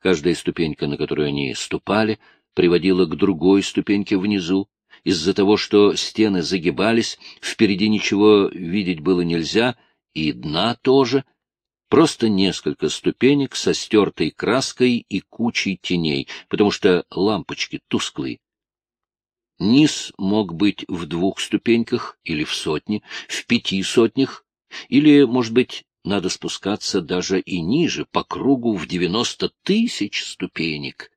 Каждая ступенька, на которую они ступали, приводила к другой ступеньке внизу. Из-за того, что стены загибались, впереди ничего видеть было нельзя, и дна тоже. Просто несколько ступенек со стертой краской и кучей теней, потому что лампочки тусклые. Низ мог быть в двух ступеньках или в сотне, в пяти сотнях, или, может быть, надо спускаться даже и ниже, по кругу в девяносто тысяч ступенек.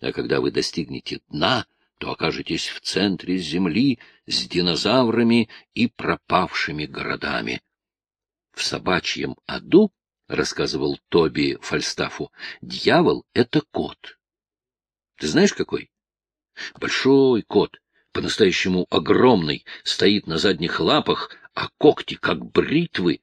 А когда вы достигнете дна, то окажетесь в центре Земли с динозаврами и пропавшими городами. В собачьем аду, — рассказывал Тоби Фальстафу, — дьявол — это кот. Ты знаешь, какой? Большой кот, по-настоящему огромный, стоит на задних лапах, а когти, как бритвы.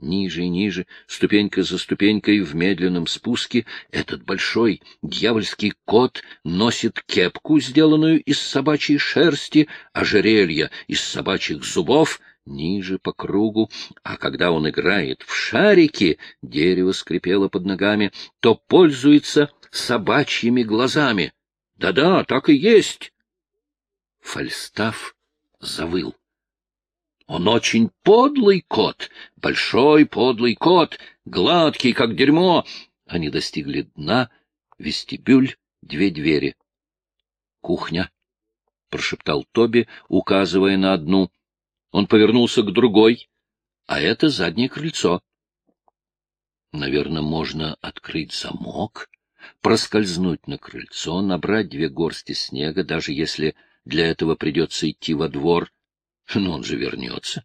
Ниже и ниже, ступенька за ступенькой в медленном спуске, этот большой дьявольский кот носит кепку, сделанную из собачьей шерсти, ожерелье из собачьих зубов, ниже по кругу, а когда он играет в шарики, дерево скрипело под ногами, то пользуется собачьими глазами. Да-да, так и есть. Фальстаф завыл. Он очень подлый кот, большой подлый кот, гладкий, как дерьмо. Они достигли дна, вестибюль, две двери. — Кухня, — прошептал Тоби, указывая на одну. Он повернулся к другой, а это заднее крыльцо. Наверное, можно открыть замок, проскользнуть на крыльцо, набрать две горсти снега, даже если для этого придется идти во двор — но он же вернется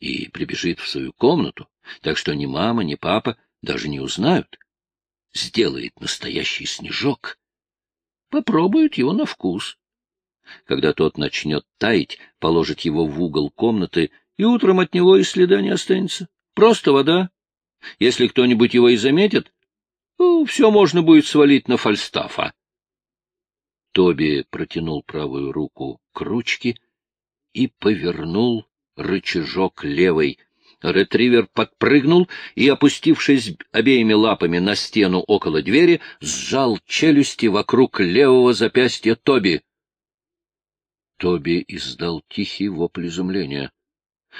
и прибежит в свою комнату, так что ни мама, ни папа даже не узнают. Сделает настоящий снежок. Попробуют его на вкус. Когда тот начнет таять, положит его в угол комнаты, и утром от него и следа не останется. Просто вода. Если кто-нибудь его и заметит, ну, все можно будет свалить на Фальстафа. Тоби протянул правую руку к ручке и повернул рычажок левой. Ретривер подпрыгнул и, опустившись обеими лапами на стену около двери, сжал челюсти вокруг левого запястья Тоби. Тоби издал тихий вопль изумления.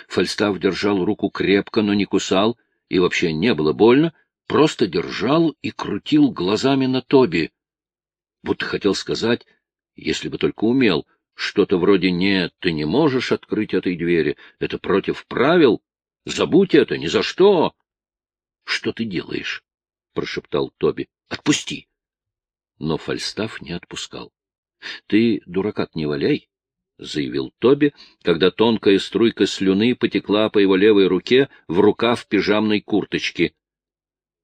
Фальстав держал руку крепко, но не кусал, и вообще не было больно, просто держал и крутил глазами на Тоби. Будто хотел сказать, если бы только умел, что-то вроде «нет, ты не можешь открыть этой двери, это против правил, забудь это, ни за что». «Что ты делаешь?» — прошептал Тоби. «Отпусти!» Но Фальстаф не отпускал. «Ты, дуракат, не валяй!» — заявил Тоби, когда тонкая струйка слюны потекла по его левой руке в рукав пижамной курточки.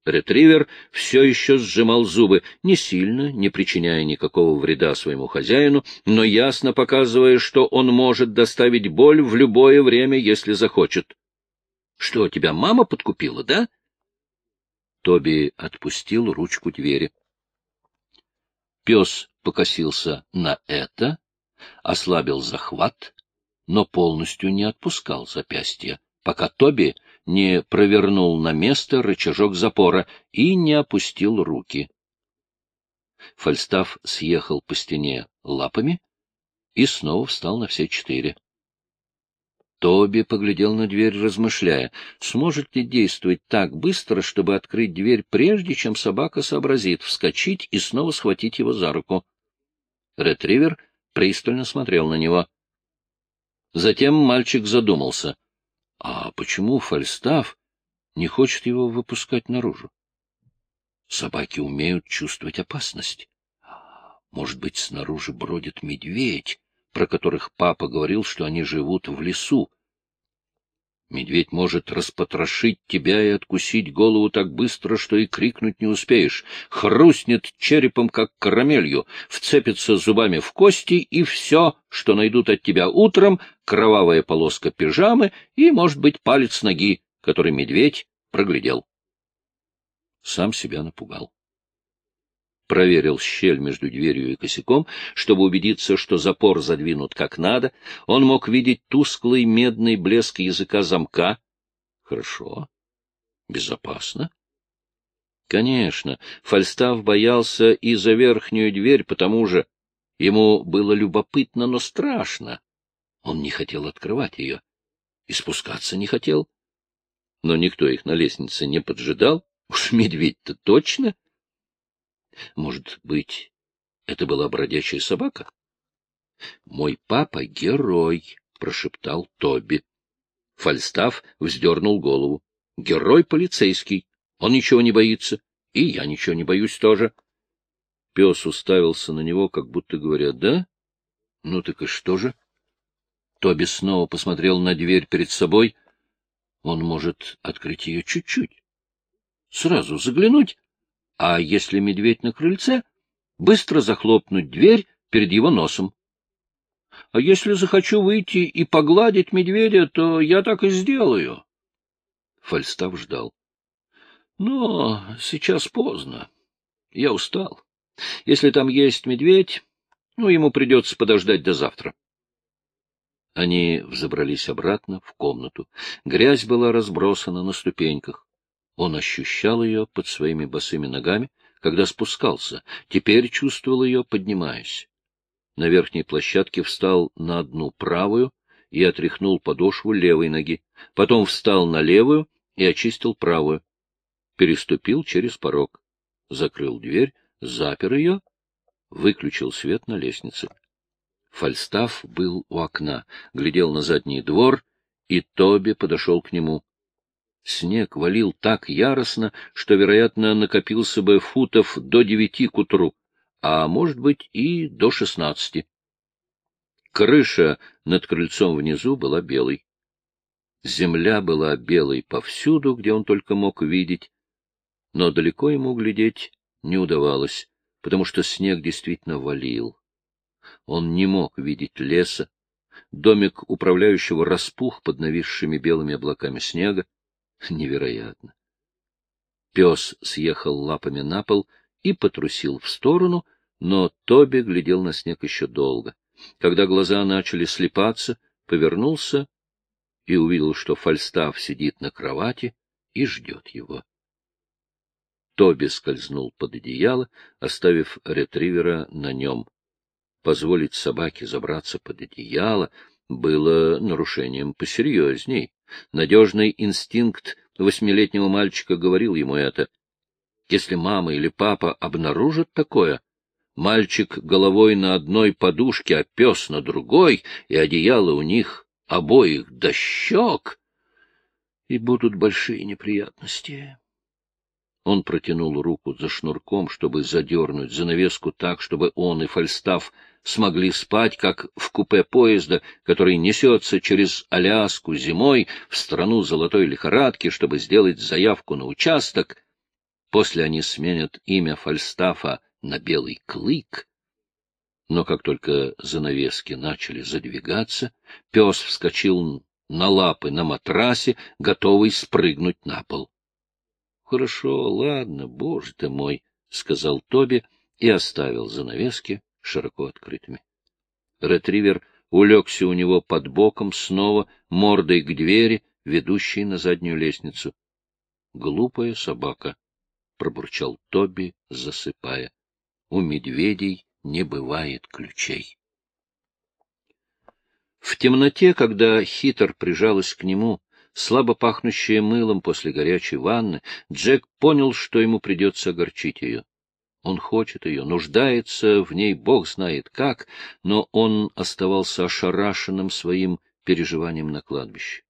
Ретривер все еще сжимал зубы, не сильно, не причиняя никакого вреда своему хозяину, но ясно показывая, что он может доставить боль в любое время, если захочет. — Что, тебя мама подкупила, да? Тоби отпустил ручку двери. Пес покосился на это, ослабил захват, но полностью не отпускал запястья, пока Тоби не провернул на место рычажок запора и не опустил руки. Фальстав съехал по стене лапами и снова встал на все четыре. Тоби поглядел на дверь, размышляя, сможет ли действовать так быстро, чтобы открыть дверь, прежде чем собака сообразит вскочить и снова схватить его за руку. Ретривер пристально смотрел на него. Затем мальчик задумался. А почему Фальстав не хочет его выпускать наружу? Собаки умеют чувствовать опасность. Может быть, снаружи бродит медведь, про которых папа говорил, что они живут в лесу. Медведь может распотрошить тебя и откусить голову так быстро, что и крикнуть не успеешь. Хрустнет черепом, как карамелью, вцепится зубами в кости, и все, что найдут от тебя утром, кровавая полоска пижамы и, может быть, палец ноги, который медведь проглядел. Сам себя напугал проверил щель между дверью и косяком, чтобы убедиться, что запор задвинут как надо. Он мог видеть тусклый медный блеск языка замка. Хорошо. Безопасно. Конечно, Фальстав боялся и за верхнюю дверь, потому же ему было любопытно, но страшно. Он не хотел открывать ее и спускаться не хотел. Но никто их на лестнице не поджидал. Уж медведь-то точно. Может быть, это была бродячая собака? — Мой папа — герой, — прошептал Тоби. Фальстав вздернул голову. — Герой полицейский. Он ничего не боится. И я ничего не боюсь тоже. Пес уставился на него, как будто говоря, да? Ну так и что же? Тоби снова посмотрел на дверь перед собой. Он может открыть ее чуть-чуть. Сразу заглянуть. А если медведь на крыльце, быстро захлопнуть дверь перед его носом. А если захочу выйти и погладить медведя, то я так и сделаю. Фальстав ждал. Но сейчас поздно. Я устал. Если там есть медведь, ну, ему придется подождать до завтра. Они взобрались обратно в комнату. Грязь была разбросана на ступеньках. Он ощущал ее под своими босыми ногами, когда спускался, теперь чувствовал ее, поднимаясь. На верхней площадке встал на одну правую и отряхнул подошву левой ноги, потом встал на левую и очистил правую переступил через порог, закрыл дверь, запер ее, выключил свет на лестнице. Фальстаф был у окна, глядел на задний двор, и Тоби подошел к нему. Снег валил так яростно, что, вероятно, накопился бы футов до девяти к утру, а, может быть, и до шестнадцати. Крыша над крыльцом внизу была белой. Земля была белой повсюду, где он только мог видеть, но далеко ему глядеть не удавалось, потому что снег действительно валил. Он не мог видеть леса. Домик управляющего распух под нависшими белыми облаками снега. Невероятно. Пес съехал лапами на пол и потрусил в сторону, но Тоби глядел на снег еще долго. Когда глаза начали слепаться, повернулся и увидел, что Фальстав сидит на кровати и ждет его. Тоби скользнул под одеяло, оставив ретривера на нем. Позволить собаке забраться под одеяло было нарушением посерьезней. Надежный инстинкт восьмилетнего мальчика говорил ему это. Если мама или папа обнаружат такое, мальчик головой на одной подушке, а пес на другой, и одеяло у них обоих до щек, и будут большие неприятности. Он протянул руку за шнурком, чтобы задернуть занавеску так, чтобы он и Фальстав смогли спать, как в купе поезда, который несется через Аляску зимой в страну золотой лихорадки, чтобы сделать заявку на участок. После они сменят имя Фальстафа на Белый Клык. Но как только занавески начали задвигаться, пес вскочил на лапы на матрасе, готовый спрыгнуть на пол. Хорошо, ладно, боже ты мой, — сказал Тоби и оставил занавески широко открытыми. Ретривер улегся у него под боком снова, мордой к двери, ведущей на заднюю лестницу. — Глупая собака, — пробурчал Тоби, засыпая. — У медведей не бывает ключей. В темноте, когда хитр прижалась к нему, слабо пахнущая мылом после горячей ванны, Джек понял, что ему придется огорчить ее. Он хочет ее, нуждается в ней, бог знает как, но он оставался ошарашенным своим переживанием на кладбище.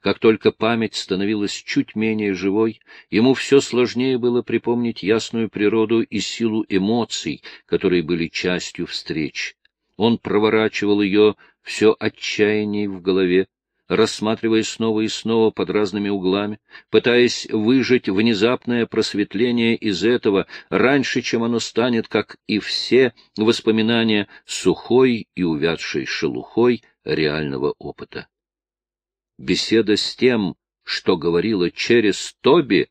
Как только память становилась чуть менее живой, ему все сложнее было припомнить ясную природу и силу эмоций, которые были частью встреч. Он проворачивал ее все отчаянней в голове, рассматривая снова и снова под разными углами, пытаясь выжать внезапное просветление из этого раньше, чем оно станет, как и все воспоминания, сухой и увядшей шелухой реального опыта. Беседа с тем, что говорила через Тоби,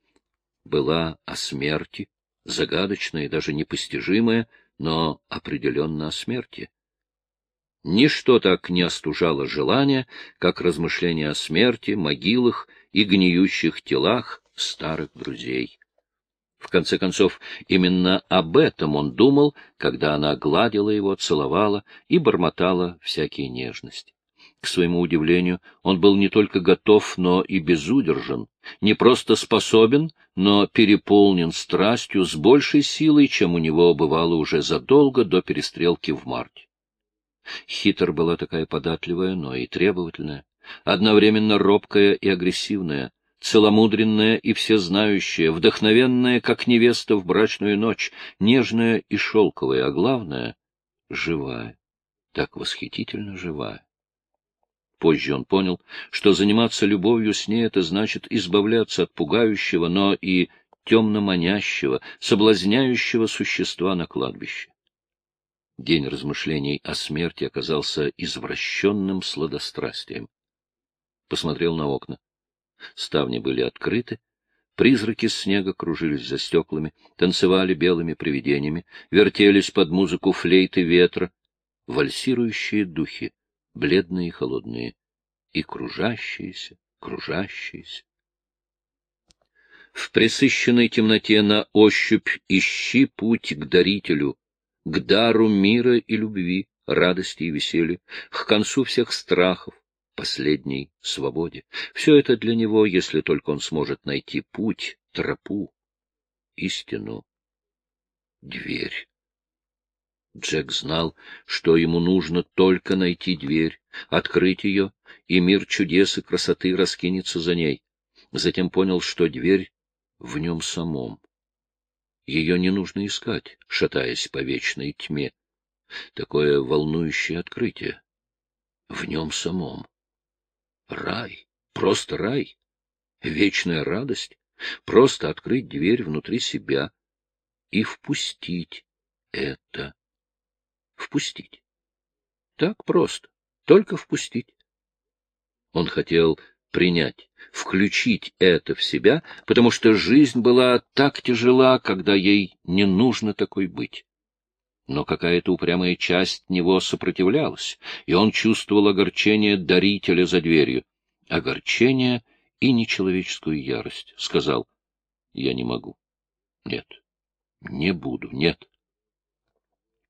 была о смерти, загадочная и даже непостижимая, но определенно о смерти. Ничто так не остужало желания, как размышления о смерти, могилах и гниющих телах старых друзей. В конце концов, именно об этом он думал, когда она гладила его, целовала и бормотала всякие нежности. К своему удивлению, он был не только готов, но и безудержен, не просто способен, но переполнен страстью с большей силой, чем у него бывало уже задолго до перестрелки в марте. Хитр была такая податливая, но и требовательная, одновременно робкая и агрессивная, целомудренная и всезнающая, вдохновенная, как невеста в брачную ночь, нежная и шелковая, а главное — живая, так восхитительно живая. Позже он понял, что заниматься любовью с ней — это значит избавляться от пугающего, но и темно-манящего, соблазняющего существа на кладбище. День размышлений о смерти оказался извращенным сладострастием. Посмотрел на окна. Ставни были открыты, призраки снега кружились за стеклами, танцевали белыми привидениями, вертелись под музыку флейты ветра, вальсирующие духи, бледные и холодные, и кружащиеся, кружащиеся. В пресыщенной темноте на ощупь ищи путь к дарителю, к дару мира и любви, радости и веселья, к концу всех страхов, последней свободе. Все это для него, если только он сможет найти путь, тропу, истину, дверь. Джек знал, что ему нужно только найти дверь, открыть ее, и мир чудес и красоты раскинется за ней. Затем понял, что дверь в нем самом. Ее не нужно искать, шатаясь по вечной тьме. Такое волнующее открытие. В нем самом. Рай, просто рай, вечная радость, просто открыть дверь внутри себя и впустить это. Впустить. Так просто, только впустить. Он хотел принять, включить это в себя, потому что жизнь была так тяжела, когда ей не нужно такой быть но какая-то упрямая часть него сопротивлялась, и он чувствовал огорчение дарителя за дверью. Огорчение и нечеловеческую ярость. Сказал, я не могу. Нет, не буду, нет.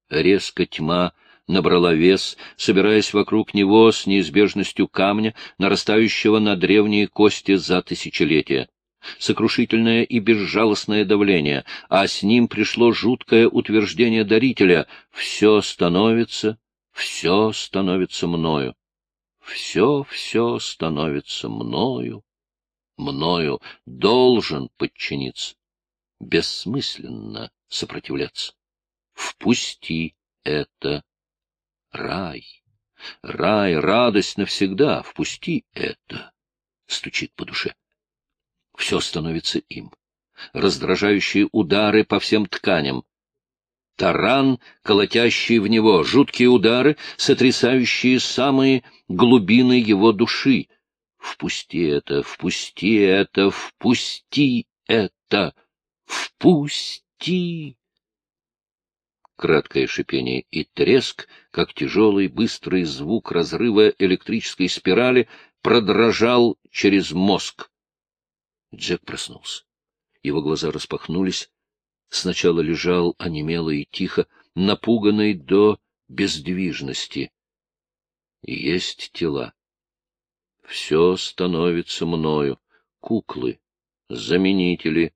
Резко тьма набрала вес, собираясь вокруг него с неизбежностью камня, нарастающего на древние кости за тысячелетия сокрушительное и безжалостное давление, а с ним пришло жуткое утверждение дарителя «все становится, все становится мною, все, все становится мною, мною должен подчиниться, бессмысленно сопротивляться. Впусти это. Рай, рай, радость навсегда, впусти это, стучит по душе все становится им. Раздражающие удары по всем тканям. Таран, колотящий в него, жуткие удары, сотрясающие самые глубины его души. Впусти это, впусти это, впусти это, впусти! Краткое шипение и треск, как тяжелый быстрый звук разрыва электрической спирали, продрожал через мозг. Джек проснулся. Его глаза распахнулись. Сначала лежал онемело и тихо, напуганный до бездвижности. Есть тела. Все становится мною. Куклы, заменители.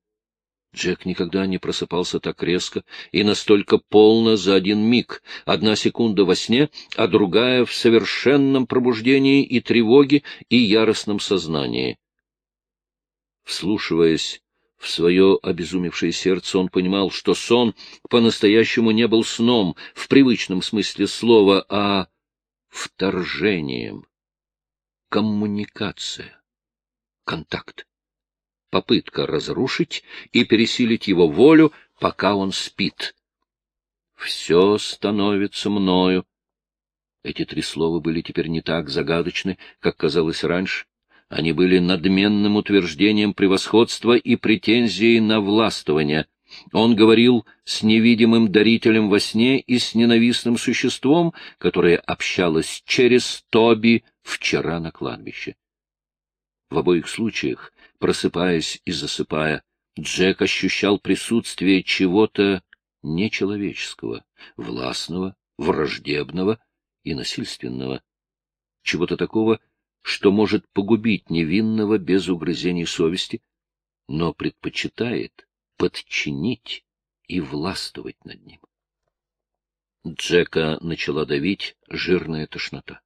Джек никогда не просыпался так резко и настолько полно за один миг. Одна секунда во сне, а другая в совершенном пробуждении и тревоге, и яростном сознании. Вслушиваясь в свое обезумевшее сердце, он понимал, что сон по-настоящему не был сном в привычном смысле слова, а вторжением. Коммуникация. Контакт. Попытка разрушить и пересилить его волю, пока он спит. Все становится мною. Эти три слова были теперь не так загадочны, как казалось раньше. Они были надменным утверждением превосходства и претензией на властвование. Он говорил с невидимым дарителем во сне и с ненавистным существом, которое общалось через Тоби вчера на кладбище. В обоих случаях, просыпаясь и засыпая, Джек ощущал присутствие чего-то нечеловеческого, властного, враждебного и насильственного, чего-то такого, что может погубить невинного без угрызений совести, но предпочитает подчинить и властвовать над ним. Джека начала давить жирная тошнота.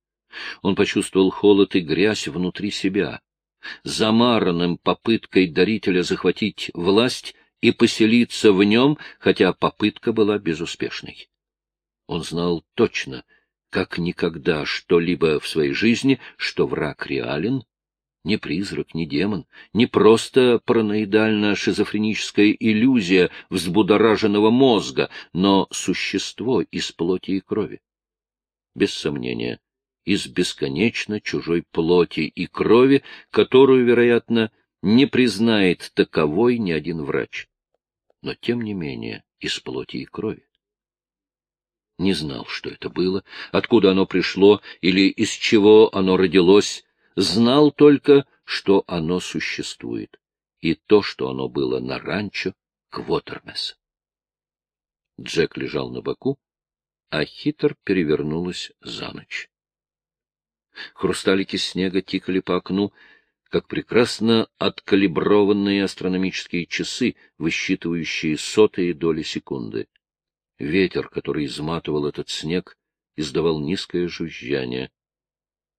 Он почувствовал холод и грязь внутри себя. Замаранным попыткой дарителя захватить власть и поселиться в нем, хотя попытка была безуспешной. Он знал точно, как никогда что-либо в своей жизни, что враг реален, не призрак, не демон, не просто параноидально-шизофреническая иллюзия взбудораженного мозга, но существо из плоти и крови. Без сомнения, из бесконечно чужой плоти и крови, которую, вероятно, не признает таковой ни один врач. Но, тем не менее, из плоти и крови. Не знал, что это было, откуда оно пришло или из чего оно родилось, знал только, что оно существует, и то, что оно было на ранчо Квотермес. Джек лежал на боку, а хитр перевернулась за ночь. Хрусталики снега тикали по окну, как прекрасно откалиброванные астрономические часы, высчитывающие сотые доли секунды. Ветер, который изматывал этот снег, издавал низкое жужжание.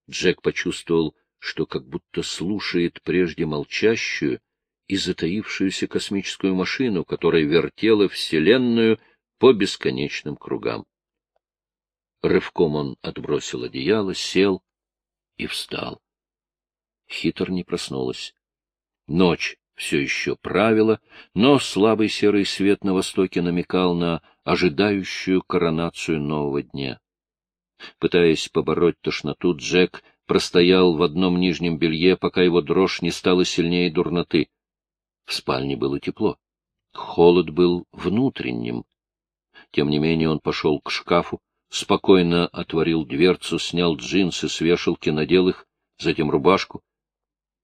Джек почувствовал, что как будто слушает прежде молчащую и затаившуюся космическую машину, которая вертела Вселенную по бесконечным кругам. Рывком он отбросил одеяло, сел и встал. Хитр не проснулась. Ночь все еще правила, но слабый серый свет на востоке намекал на ожидающую коронацию нового дня. Пытаясь побороть тошноту, Джек простоял в одном нижнем белье, пока его дрожь не стала сильнее дурноты. В спальне было тепло. Холод был внутренним. Тем не менее он пошел к шкафу, спокойно отворил дверцу, снял джинсы с вешалки, надел их, затем рубашку.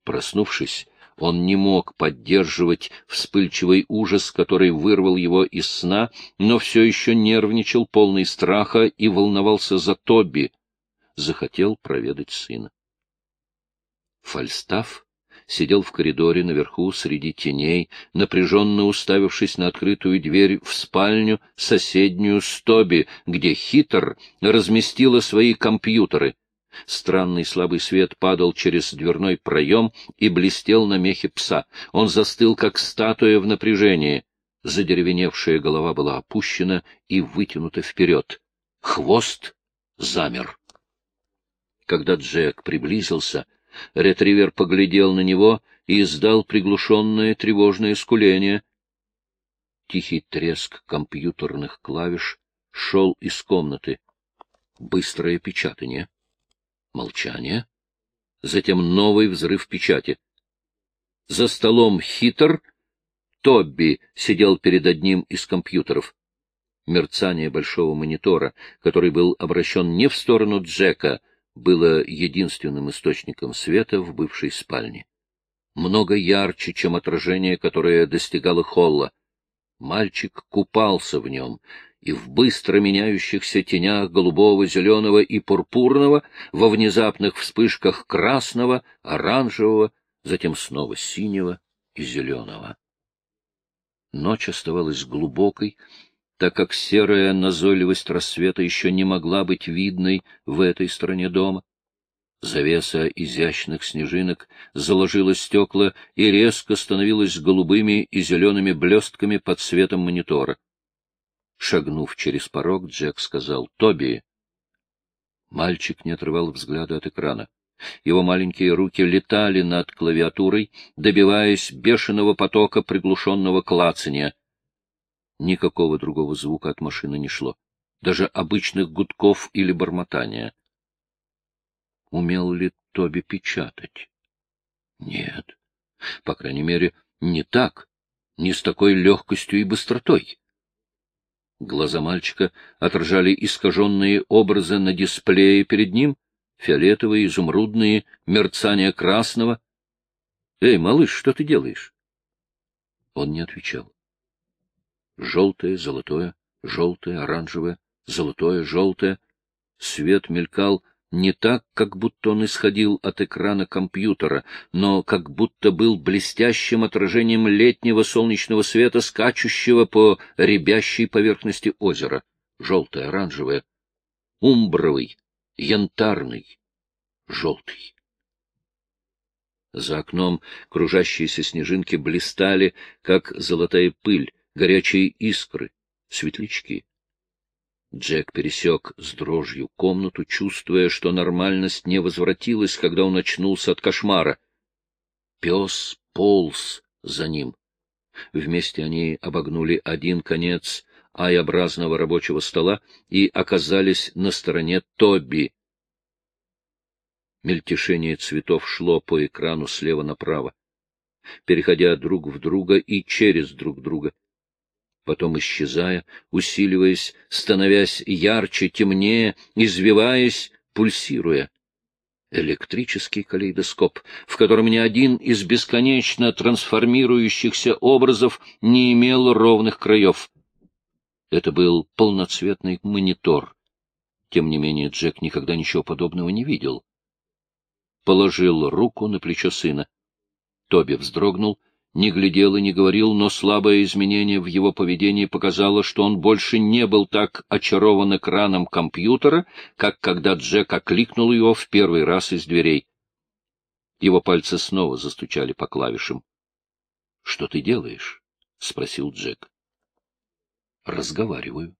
Проснувшись, он не мог поддерживать вспыльчивый ужас, который вырвал его из сна, но все еще нервничал, полный страха, и волновался за Тоби, захотел проведать сына. Фальстаф сидел в коридоре наверху среди теней, напряженно уставившись на открытую дверь в спальню, соседнюю с где хитр разместила свои компьютеры. Странный слабый свет падал через дверной проем и блестел на мехе пса. Он застыл, как статуя в напряжении. Задеревеневшая голова была опущена и вытянута вперед. Хвост замер. Когда Джек приблизился, ретривер поглядел на него и издал приглушенное тревожное скуление. Тихий треск компьютерных клавиш шел из комнаты. Быстрое печатание. Молчание. Затем новый взрыв печати. За столом хитр Тобби сидел перед одним из компьютеров. Мерцание большого монитора, который был обращен не в сторону Джека, было единственным источником света в бывшей спальне. Много ярче, чем отражение, которое достигало холла. Мальчик купался в нем, и в быстро меняющихся тенях голубого, зеленого и пурпурного, во внезапных вспышках красного, оранжевого, затем снова синего и зеленого. Ночь оставалась глубокой, так как серая назойливость рассвета еще не могла быть видной в этой стороне дома. Завеса изящных снежинок заложила стекла и резко становилась голубыми и зелеными блестками под светом монитора. Шагнув через порог, Джек сказал «Тоби». Мальчик не отрывал взгляда от экрана. Его маленькие руки летали над клавиатурой, добиваясь бешеного потока приглушенного клацания — Никакого другого звука от машины не шло, даже обычных гудков или бормотания. Умел ли Тоби печатать? Нет. По крайней мере, не так, не с такой легкостью и быстротой. Глаза мальчика отражали искаженные образы на дисплее перед ним, фиолетовые, изумрудные, мерцание красного. — Эй, малыш, что ты делаешь? Он не отвечал. Желтое, золотое, желтое, оранжевое, золотое, желтое. Свет мелькал не так, как будто он исходил от экрана компьютера, но как будто был блестящим отражением летнего солнечного света, скачущего по рябящей поверхности озера. Желтое, оранжевое, умбровый, янтарный, желтый. За окном кружащиеся снежинки блистали, как золотая пыль, горячие искры, светлячки. Джек пересек с дрожью комнату, чувствуя, что нормальность не возвратилась, когда он очнулся от кошмара. Пес полз за ним. Вместе они обогнули один конец ай-образного рабочего стола и оказались на стороне Тоби. Мельтешение цветов шло по экрану слева направо, переходя друг в друга и через друг друга потом исчезая, усиливаясь, становясь ярче, темнее, извиваясь, пульсируя. Электрический калейдоскоп, в котором ни один из бесконечно трансформирующихся образов не имел ровных краев. Это был полноцветный монитор. Тем не менее, Джек никогда ничего подобного не видел. Положил руку на плечо сына. Тоби вздрогнул не глядел и не говорил, но слабое изменение в его поведении показало, что он больше не был так очарован экраном компьютера, как когда Джек окликнул его в первый раз из дверей. Его пальцы снова застучали по клавишам. — Что ты делаешь? — спросил Джек. — Разговариваю.